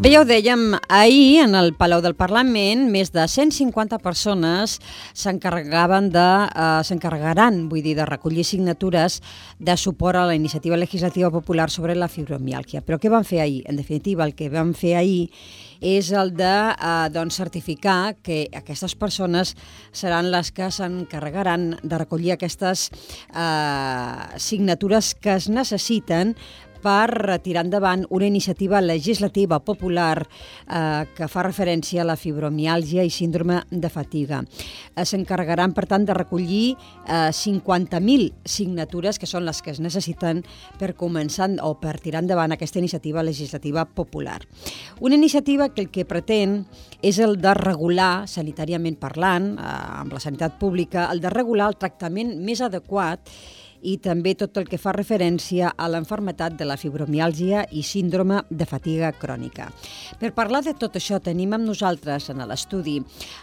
Bé, ja ho dèiem, ahir en el Palau del Parlament més de 150 persones s'encarregaven de, eh, s'encarregaran, vull dir, de recollir signatures de suport a la iniciativa legislativa popular sobre la fibromiàlgia. Però què van fer ahir? En definitiva, el que van fer ahir és el de eh, doncs, certificar que aquestes persones seran les que s'encarregaran de recollir aquestes eh, signatures que es necessiten per tirar endavant una iniciativa legislativa popular eh, que fa referència a la fibromiàlgia i síndrome de fatiga. Eh, S'encarregaran, per tant, de recollir eh, 50.000 signatures, que són les que es necessiten per començar o per tirar endavant aquesta iniciativa legislativa popular. Una iniciativa que el que pretén és el de regular, sanitàriament parlant, eh, amb la sanitat pública, el de regular el tractament més adequat i també tot el que fa referència a l'enfermetat de la fibromiàlgia i síndrome de fatiga crònica. Per parlar de tot això tenim amb nosaltres en l'estudi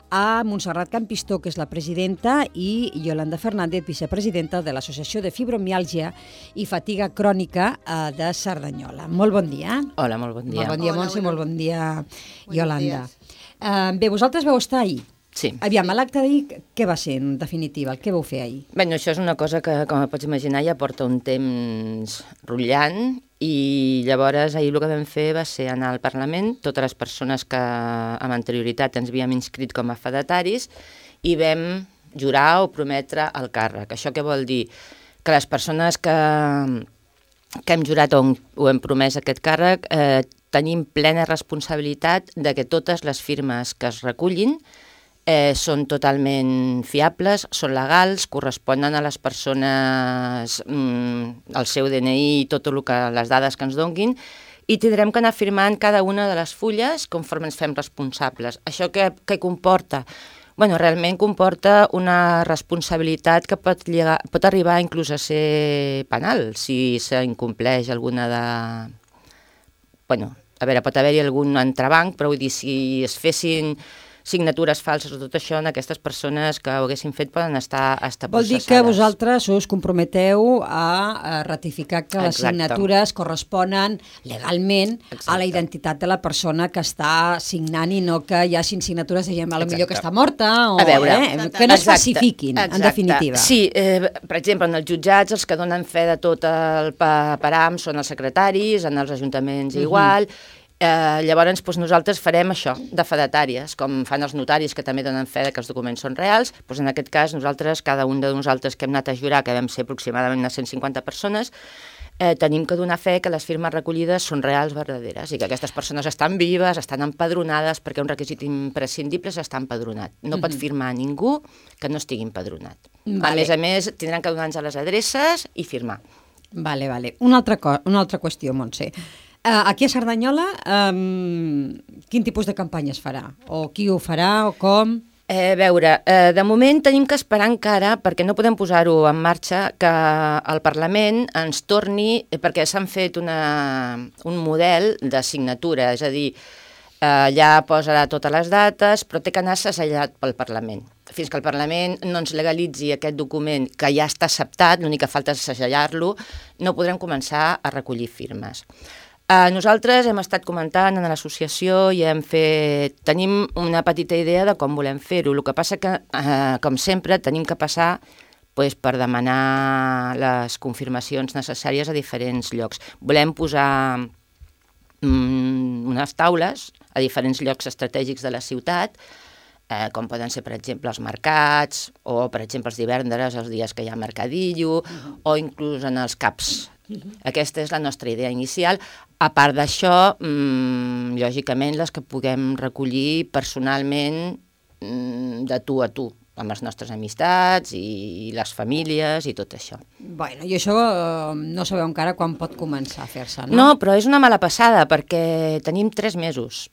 a Montserrat Campistó, que és la presidenta, i Yolanda Fernández, vicepresidenta de l'Associació de Fibromiàlgia i Fatiga Crònica eh, de Cerdanyola. Molt bon dia. Hola, molt bon dia. Molt bon dia, Hola, Montse, molt bon dia, Yolanda. Eh, bé, vosaltres vau estar ahir. Sí. Aviam, l'acte d'ahir, què va ser, en definitiva? El que vau fer ahir? Bé, això és una cosa que, com pots imaginar, ja porta un temps rotllant i llavors ahir el que vam fer va ser anar al Parlament, totes les persones que amb anterioritat ens havíem inscrit com a fedataris i vam jurar o prometre el càrrec. Això què vol dir? Que les persones que, que hem jurat o, o hem promès aquest càrrec eh, tenim plena responsabilitat de que totes les firmes que es recullin eh, són totalment fiables, són legals, corresponen a les persones, mm, el seu DNI i tot el que, les dades que ens donguin, i tindrem que anar firmant cada una de les fulles conforme ens fem responsables. Això què, què comporta? Bueno, realment comporta una responsabilitat que pot, llegar, pot arribar inclús a ser penal si s'incompleix alguna de... Bueno, a veure, pot haver-hi algun entrebanc, però vull dir, si es fessin signatures falses o tot això, en aquestes persones que ho haguessin fet poden estar, estar Vol dir que processades. vosaltres us comprometeu a, a ratificar que les Exacte. signatures corresponen legalment a la Exacte. identitat de la persona que està signant i no que hi hagin signatures de gent a lo millor que Exacte. està morta o A veure, eh, que no es Exacte, falsifiquin, en exacte. definitiva. Sí, eh, per exemple, en els jutjats els que donen fe de tot el pa- param són els secretaris, en els ajuntaments igual, Eh, llavors doncs, nosaltres farem això, de fedatàries, com fan els notaris que també donen fe de que els documents són reals, doncs en aquest cas nosaltres, cada un de nosaltres que hem anat a jurar, que vam ser aproximadament unes 150 persones, eh, tenim que donar fe que les firmes recollides són reals, verdaderes, i que aquestes persones estan vives, estan empadronades, perquè un requisit imprescindible és estar empadronat. No pot firmar ningú que no estigui empadronat. Vale. A més a més, tindran que donar-nos les adreces i firmar. Vale, vale. Una altra, una altra qüestió, Montse. Uh, aquí a Cerdanyola, um, quin tipus de campanya es farà? O qui ho farà, o com? Eh, a veure, eh, de moment tenim que esperar encara, perquè no podem posar-ho en marxa, que el Parlament ens torni, eh, perquè s'han fet una, un model de signatura, és a dir, eh, ja posarà totes les dates, però té que anar segellat pel Parlament. Fins que el Parlament no ens legalitzi aquest document que ja està acceptat, l'únic que falta és segellar-lo, no podrem començar a recollir firmes. Uh, nosaltres hem estat comentant en l'associació i hem fet, tenim una petita idea de com volem fer-ho. El que passa que, uh, com sempre, tenim que passar pues, per demanar les confirmacions necessàries a diferents llocs. Volem posar mm, unes taules a diferents llocs estratègics de la ciutat, eh, com poden ser, per exemple, els mercats, o, per exemple, els divendres, els dies que hi ha mercadillo, o inclús en els CAPs. Aquesta és la nostra idea inicial. A part d'això, mmm, lògicament, les que puguem recollir personalment mm, de tu a tu, amb les nostres amistats i les famílies i tot això. Bueno, i això uh, no sabeu encara quan pot començar a fer-se, no? No, però és una mala passada, perquè tenim tres mesos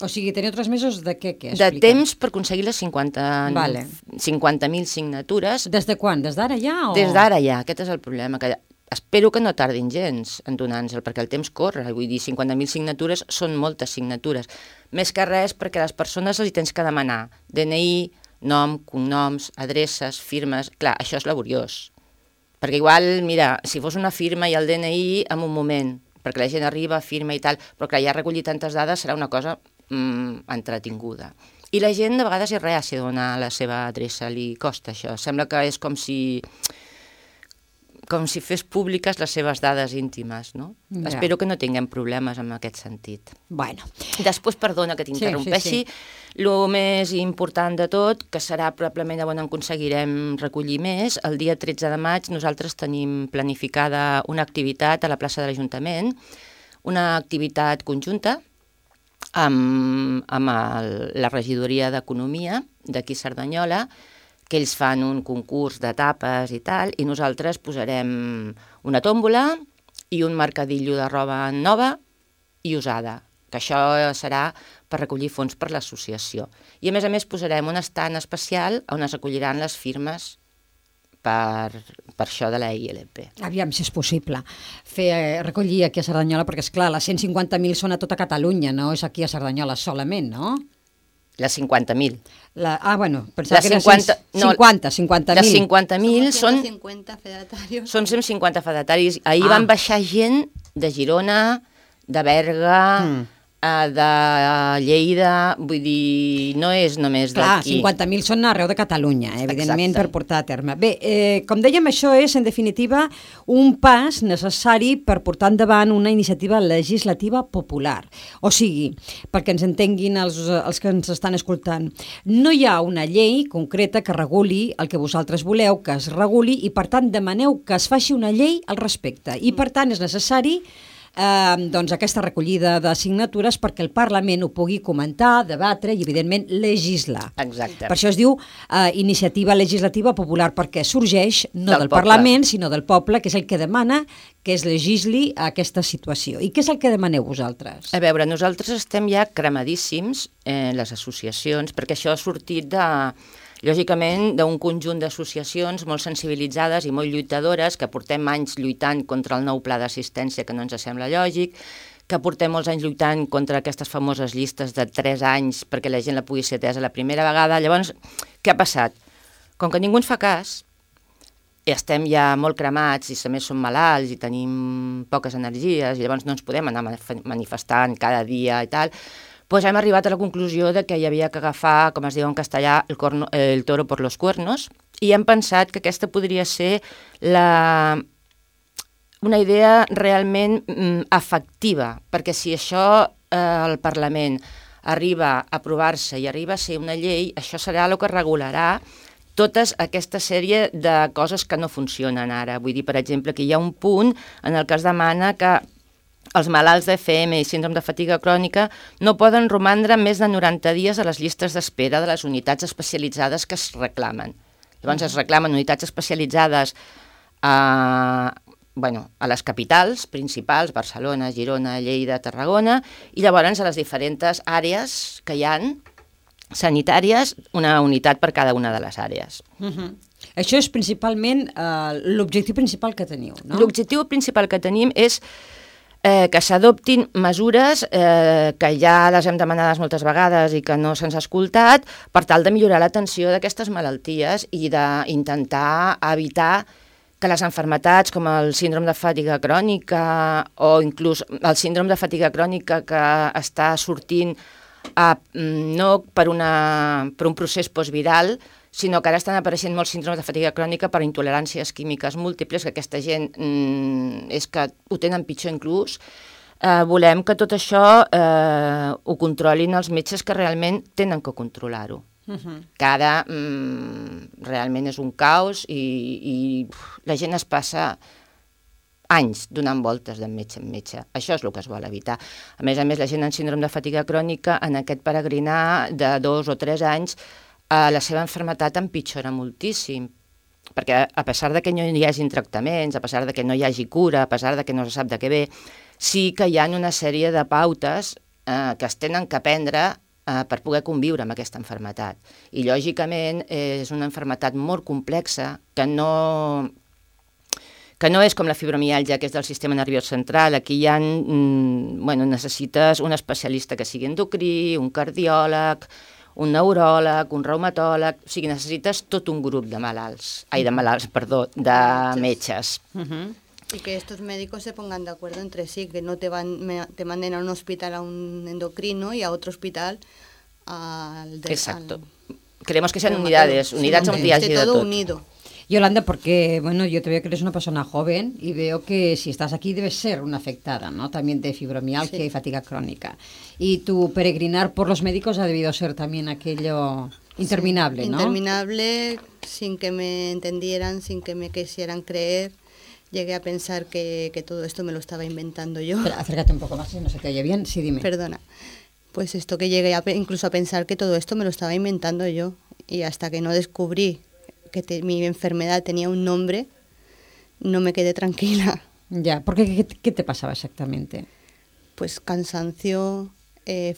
O sigui, teniu tres mesos de què? què de temps per aconseguir les 50 Vale. 50.000 signatures. Des de quan? Des d'ara ja? O... Des d'ara ja, aquest és el problema, que espero que no tardin gens en donar-nos-el, perquè el temps corre, vull dir, 50.000 signatures són moltes signatures. Més que res perquè a les persones els hi tens que demanar DNI, nom, cognoms, adreces, firmes... Clar, això és laboriós. Perquè igual, mira, si fos una firma i el DNI, en un moment, perquè la gent arriba, firma i tal, però clar, ja recollir tantes dades serà una cosa mm, entretinguda. I la gent de vegades és reàcia a donar la seva adreça, li costa això. Sembla que és com si com si fes públiques les seves dades íntimes, no? Ja. Espero que no tinguem problemes en aquest sentit. Bueno, Després, perdona que t'interrompeixi, Sí, sí, el més important de tot, que serà probablement on aconseguirem recollir més, el dia 13 de maig nosaltres tenim planificada una activitat a la plaça de l'Ajuntament, una activitat conjunta amb, amb el, la regidoria d'Economia d'aquí Cerdanyola, que ells fan un concurs de tapes i tal, i nosaltres posarem una tòmbola i un mercadillo de roba nova i usada, que això serà per recollir fons per l'associació. I a més a més posarem un estant especial on es recolliran les firmes per, per això de la ILP. aviam si és possible fer eh, recollir aquí a Cerdanyola, perquè és clar, les 150.000 són a tota Catalunya, no és aquí a Cerdanyola solament, no? Les 50.000. La, ah, bueno, pensava Les que eren 50 cent- no, 50, 50.000. Les 50.000 són, 50 fedatarios. són 150 fedataris. Ahir Ah. van baixar gent de Girona, de Berga, Mm. De Lleida, vull dir, no és només Clar, d'aquí. 50.000 són arreu de Catalunya, eh, evidentment, Exacte. per portar a terme. Bé, eh, com dèiem, això és, en definitiva, un pas necessari per portar endavant una iniciativa legislativa popular. O sigui, perquè ens entenguin els, els que ens estan escoltant, no hi ha una llei concreta que reguli el que vosaltres voleu que es reguli i, per tant, demaneu que es faci una llei al respecte. I, per tant, és necessari eh, doncs aquesta recollida de signatures perquè el Parlament ho pugui comentar, debatre i, evidentment, legislar. Exacte. Per això es diu eh, iniciativa legislativa popular, perquè sorgeix no Del del, poble. Parlament, sinó del poble, que és el que demana que es legisli aquesta situació. I què és el que demaneu vosaltres? A veure, nosaltres estem ja cremadíssims, eh, les associacions, perquè això ha sortit de, lògicament, d'un conjunt d'associacions molt sensibilitzades i molt lluitadores, que portem anys lluitant contra el nou pla d'assistència que no ens sembla lògic, que portem molts anys lluitant contra aquestes famoses llistes de 3 anys perquè la gent la pugui ser atesa la primera vegada. Llavors, què ha passat? Com que ningú ens fa cas, i estem ja molt cremats i a més som malalts i tenim poques energies i llavors no ens podem anar manif- manifestant cada dia i tal, doncs hem arribat a la conclusió de que hi havia que agafar, com es diu en castellà, el, corno, el toro por los cuernos i hem pensat que aquesta podria ser la, una idea realment mm, efectiva, perquè si això eh, al Parlament arriba a aprovar-se i arriba a ser una llei, això serà el que regularà totes aquesta sèrie de coses que no funcionen ara. Vull dir, per exemple, que hi ha un punt en el que es demana que els malalts de FM i síndrome de fatiga crònica no poden romandre més de 90 dies a les llistes d'espera de les unitats especialitzades que es reclamen. Llavors es reclamen unitats especialitzades a, bueno, a les capitals principals, Barcelona, Girona, Lleida, Tarragona, i llavors a les diferents àrees que hi han sanitàries, una unitat per cada una de les àrees. Uh -huh. Això és principalment eh, l'objectiu principal que teniu, no? L'objectiu principal que tenim és eh, que s'adoptin mesures eh, que ja les hem demanades moltes vegades i que no se'ns ha escoltat per tal de millorar l'atenció d'aquestes malalties i d'intentar evitar que les enfermetats com el síndrome de fatiga crònica o inclús el síndrome de fatiga crònica que està sortint a, no per, una, per un procés postviral, sinó que ara estan apareixent molts síndromes de fatiga crònica per intoleràncies químiques múltiples, que aquesta gent mm, és que ho tenen pitjor inclús. Eh, volem que tot això eh, ho controlin els metges que realment tenen que controlar-ho. Uh -huh. Que ara mm, realment és un caos i, i uf, la gent es passa anys donant voltes de metge en metge. Això és el que es vol evitar. A més a més, la gent amb síndrome de fatiga crònica, en aquest peregrinar de dos o tres anys, eh, la seva enfermetat empitjora moltíssim, perquè a pesar de que no hi hagi tractaments, a pesar de que no hi hagi cura, a pesar de que no se sap de què ve, sí que hi ha una sèrie de pautes eh, que es tenen que prendre eh, per poder conviure amb aquesta enfermetat. I, lògicament, és una enfermetat molt complexa que no, que no és com la fibromialgia, que és del sistema nerviós central. Aquí hi ha, mm, bueno, necessites un especialista que sigui endocrí, un cardiòleg, un neuròleg, un reumatòleg... O sigui, necessites tot un grup de malalts, ai, de malalts, perdó, de metges. Uh -huh. Y que estos médicos se pongan de acuerdo entre sí, que no te, van, me- te manden a un hospital a un endocrino y a otro hospital al... de- Exacto. al- Queremos que sean unidades, Sí, unidades on que hi hagi esté de todo tot. unido. Yolanda, porque bueno, yo te veo que eres una persona joven y veo que si estás aquí debes ser una afectada, ¿no? También de fibromialgia Sí. y fatiga crónica. Y tu peregrinar por los médicos ha debido ser también aquello interminable, ¿no? Interminable, sin que me entendieran, sin que me quisieran creer. Llegué a pensar que, que todo esto me lo estaba inventando yo. Espera, acércate un poco más si no se te oye bien. Sí, dime. Perdona. Pues esto que llegué a, incluso a pensar que todo esto me lo estaba inventando yo. Y hasta que no descubrí que te- mi enfermedad tenía un nombre, no me quedé tranquila. Ya, porque ¿qué, qué te pasaba exactamente? Pues cansancio, eh,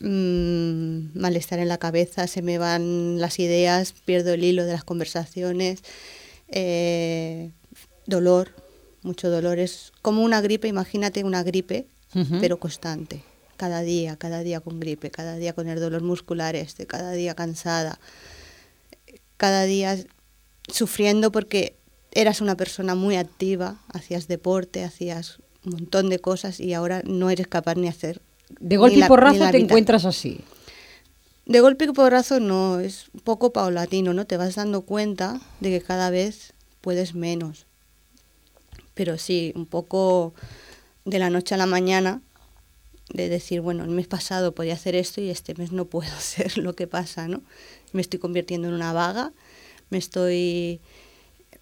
mm, malestar en la cabeza, se me van las ideas, pierdo el hilo de las conversaciones, eh, dolor, mucho dolor. Es como una gripe, imagínate una gripe, pero constante. Cada día, cada día con gripe, cada día con el dolor muscular este, cada día cansada, cada día sufriendo porque eras una persona muy activa, hacías deporte, hacías un montón de cosas y ahora no eres capaz ni hacer. De golpe y porrazo te mitad. encuentras así. De golpe y porrazo no, es un poco paulatino, ¿no? Te vas dando cuenta de que cada vez puedes menos. Pero sí, un poco de la noche a la mañana, de decir, bueno, el mes pasado podía hacer esto y este mes no puedo hacer lo que pasa, ¿no? Me estoy convirtiendo en una vaga, me estoy,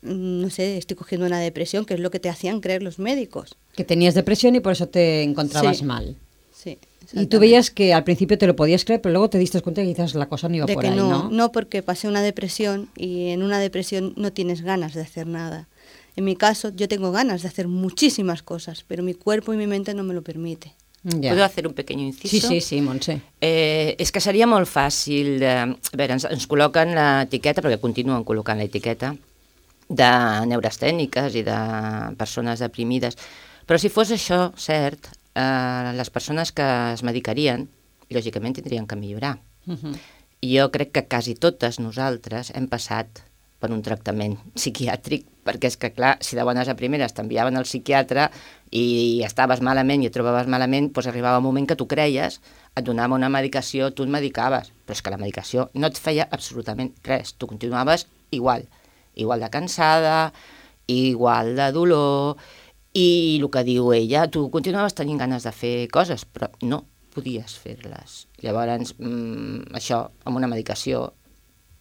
mm, no sé, estoy cogiendo una depresión, que es lo que te hacían creer los médicos. Que tenías depresión y por eso te encontrabas Sí. mal. Sí. Y tú veías que al principio te lo podías creer, pero luego te diste cuenta que quizás la cosa no iba de por que ahí, no, ¿no? no, porque pasé una depresión y en una depresión no tienes ganas de hacer nada. En mi caso, yo tengo ganas de hacer muchísimas cosas, pero mi cuerpo y mi mente no me lo permite. Ja. Puedo hacer un pequeño inciso? Sí, sí, sí, Montse. Eh, és que seria molt fàcil... De, a veure, ens, ens col·loquen l'etiqueta, perquè continuen col·locant l'etiqueta, de neurastèniques i de persones deprimides. Però si fos això cert, eh, les persones que es medicarien, lògicament tindrien que millorar. Uh -huh. I jo crec que quasi totes nosaltres hem passat per un tractament psiquiàtric, perquè és que, clar, si de bones a primeres t'enviaven al psiquiatre i estaves malament i et trobaves malament, doncs arribava un moment que tu creies, et donava una medicació, tu et medicaves, però és que la medicació no et feia absolutament res, tu continuaves igual, igual de cansada, igual de dolor, i el que diu ella, tu continuaves tenint ganes de fer coses, però no podies fer-les. Llavors, mm, això, amb una medicació,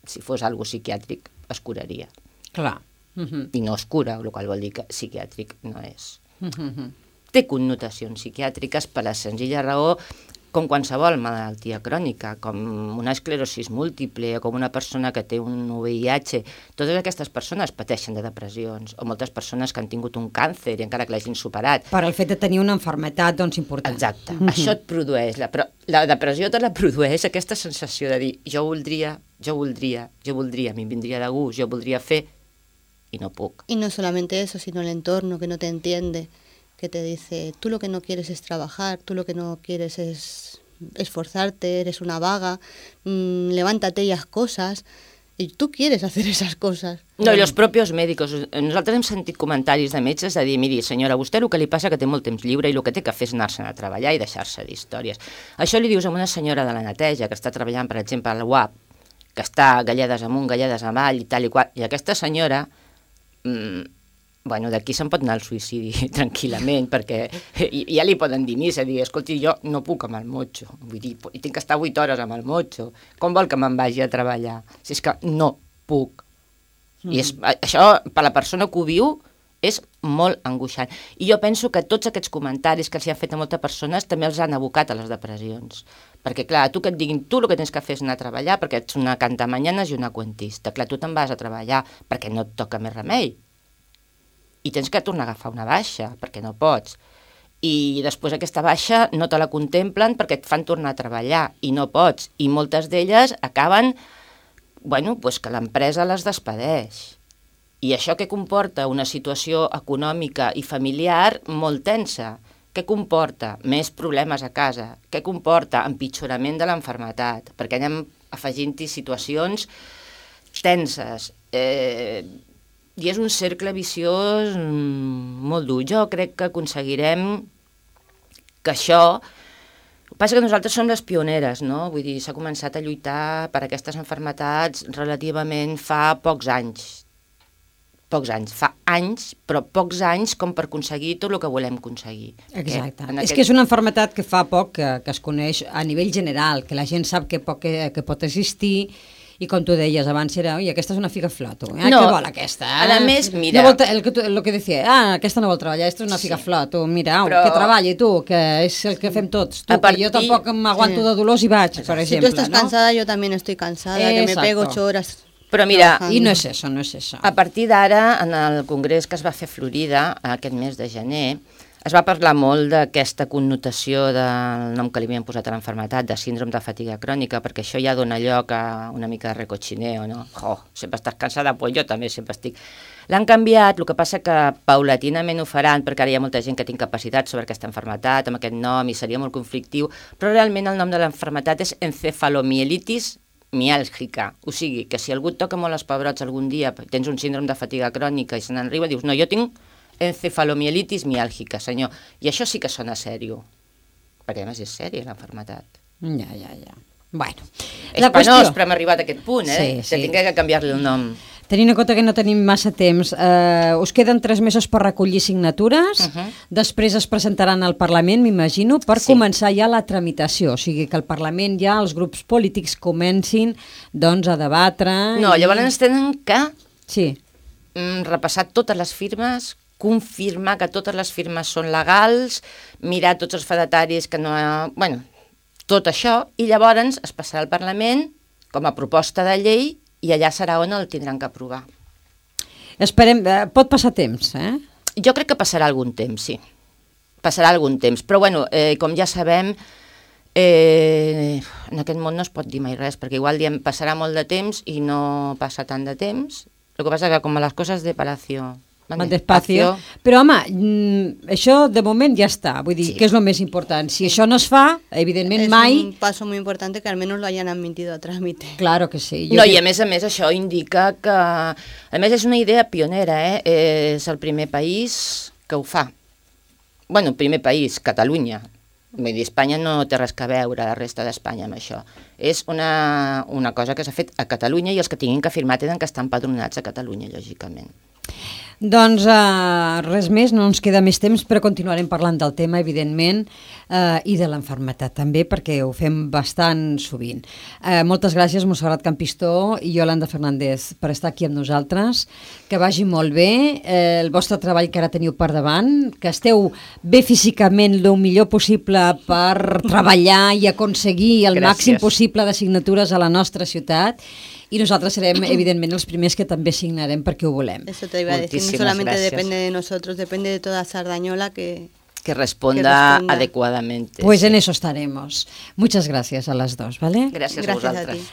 si fos algo psiquiàtric, es curaria. Clar. Uh -huh. I no es cura, el qual vol dir que psiquiàtric no és. Uh -huh. Té connotacions psiquiàtriques per la senzilla raó com qualsevol malaltia crònica, com una esclerosis múltiple o com una persona que té un VIH. Totes aquestes persones pateixen de depressions, o moltes persones que han tingut un càncer i encara que l'hagin superat. Per el fet de tenir una enfermetat doncs, important. Exacte, això et produeix, la, però la depressió te la produeix aquesta sensació de dir jo voldria, jo voldria, jo voldria, m'hi vindria de gust, jo voldria fer i no puc. Y no solamente eso, sino el entorno que no te entiende, que te dice, tú lo que no quieres es trabajar, tú lo que no quieres es esforzarte, eres una vaga, mm, levántate y haz cosas, y tú quieres hacer esas cosas. No, i els propis mèdics. Nosaltres hem sentit comentaris de metges de dir, miri, senyora, a vostè el que li passa que té molt temps lliure i el que té que fer és anar-se'n a treballar i deixar-se d'històries. Això li dius a una senyora de la neteja que està treballant, per exemple, al UAP, que està galledes amunt, galledes avall i tal i qual, i aquesta senyora, mm, bueno, d'aquí se'n pot anar al suïcidi tranquil·lament, perquè ja li poden dir missa, dir, escolti, jo no puc amb el motxo, vull dir, tinc que estar 8 hores amb el motxo, com vol que me'n vagi a treballar? Si és que no puc. I és, a- això, per la persona que ho viu, és molt angoixant. I jo penso que tots aquests comentaris que s'hi han fet a moltes persones també els han abocat a les depressions. Perquè, clar, tu que et diguin, tu el que tens que fer és anar a treballar perquè ets una cantamanyanes i una cuentista. Clar, tu te'n vas a treballar perquè no et toca més remei. I tens que tornar a agafar una baixa, perquè no pots. I després aquesta baixa no te la contemplen perquè et fan tornar a treballar i no pots. I moltes d'elles acaben bueno, pues que l'empresa les despedeix. I això que comporta una situació econòmica i familiar molt tensa. Què comporta? Més problemes a casa. Què comporta? Empitjorament de l'enfermetat, perquè anem afegint-hi situacions tenses. Eh, I és un cercle viciós mm, molt dur. Jo crec que aconseguirem que això... El que passa que nosaltres som les pioneres, no? Vull dir, s'ha començat a lluitar per aquestes enfermetats relativament fa pocs anys. Pocs anys. Fa anys, però pocs anys com per aconseguir tot el que volem aconseguir. Exacte. En És que és una enfermetat que fa poc que, que es coneix a nivell general, que la gent sap que, pot, que, que pot existir i com tu deies abans era, oi, aquesta és una figa floto. Eh? No, Què vol aquesta? Eh? a més, mira- No vol, el, que tu, el que decía, ah, aquesta no vol treballar, aquesta és una figa Sí. floto. Mira, Però- que treballi tu, que és el que fem tots. Tu, A que jo partir- tampoc m'aguanto Sí. de dolors i vaig, per Si tú exemple. estás no? cansada, yo también estoy cansada, que me pego Exacto. ocho horas. Però mira. I no és això, no és això. A partir d'ara, en el congrés que es va fer a Florida, aquest mes de gener, es va parlar molt d'aquesta connotació del nom que li havien posat a l'enfermetat, de síndrome de fatiga crònica, perquè això ja dona lloc a una mica de recochineo, no? Jo, sempre estàs cansada, pues jo també sempre estic... L'han canviat, el que passa que paulatinament ho faran, perquè ara hi ha molta gent que té incapacitat sobre aquesta enfermetat, amb aquest nom, i seria molt conflictiu, però realment el nom de l'enfermetat és encefalomielitis miàlgica, o sigui, que si algú toca molt els pebrots algun dia, tens un síndrome de fatiga crònica i se n'enriba, dius, no, jo tinc encefalomielitis miàlgica, senyor, i això sí que sona sèrio, perquè a més és sèria l'enfermetat. Ja, ja, ja. Bueno, És penós, però hem arribat a aquest punt, eh? Sí, sí. De tinguer que canviar-li el nom. Tenint en compte que no tenim massa temps, eh, us queden tres mesos per recollir signatures, uh. -huh. després es presentaran al Parlament, m'imagino, per Sí. començar ja la tramitació, o sigui que el Parlament ja, els grups polítics comencin doncs, a debatre... No, i- llavors tenen que Sí, mm, repassar totes les firmes, confirmar que totes les firmes són legals, mirar tots els fedataris que no... Bueno, tot això, i llavors es passarà al Parlament com a proposta de llei i allà serà on el tindran que aprovar. esperem, eh, pot passar temps, eh? Jo crec que passarà algun temps, sí. Passarà algun temps. Però, bueno, eh, com ja sabem, eh, en aquest món no es pot dir mai res, perquè igual diem passarà molt de temps i no passa tant de temps. El que passa que com les coses de palacio Van despacio. Però, home, mm, això de moment ja està. Vull dir, Sí. que és el més important. Si això no es fa, evidentment Es mai... un paso muy importante que al menos lo hayan admitido a trámite. Claro que sí. Jo No, crec- i a més a més això indica que... A més és una idea pionera, eh? És el primer país que ho fa. bueno, primer país, Catalunya. Vull dir, Espanya no té res que veure la resta d'Espanya amb això. És una, una cosa que s'ha fet a Catalunya i els que tinguin que firmar tenen que estar empadronats a Catalunya, lògicament. Doncs uh, res més, no ens queda més temps, però continuarem parlant del tema, evidentment, uh, i de l'enfermetat també, perquè ho fem bastant sovint. Uh, moltes gràcies, Montserrat Campistó i Yolanda Fernández, per estar aquí amb nosaltres. Que vagi molt bé eh, el vostre treball que ara teniu per davant, que esteu bé físicament el millor possible per treballar i aconseguir el Gràcies. màxim possible de signatures a la nostra ciutat i nosaltres serem, evidentment, els primers que també signarem perquè ho volem. Eso te iba a decir, no solamente gracias. depende de nosotros, depende de toda Sardañola que... Que responda, Que responda. adecuadamente. Pues sí. en eso estaremos. Muchas gracias a las dos, ¿vale? Gràcies, Gràcies a a vosaltres. ti.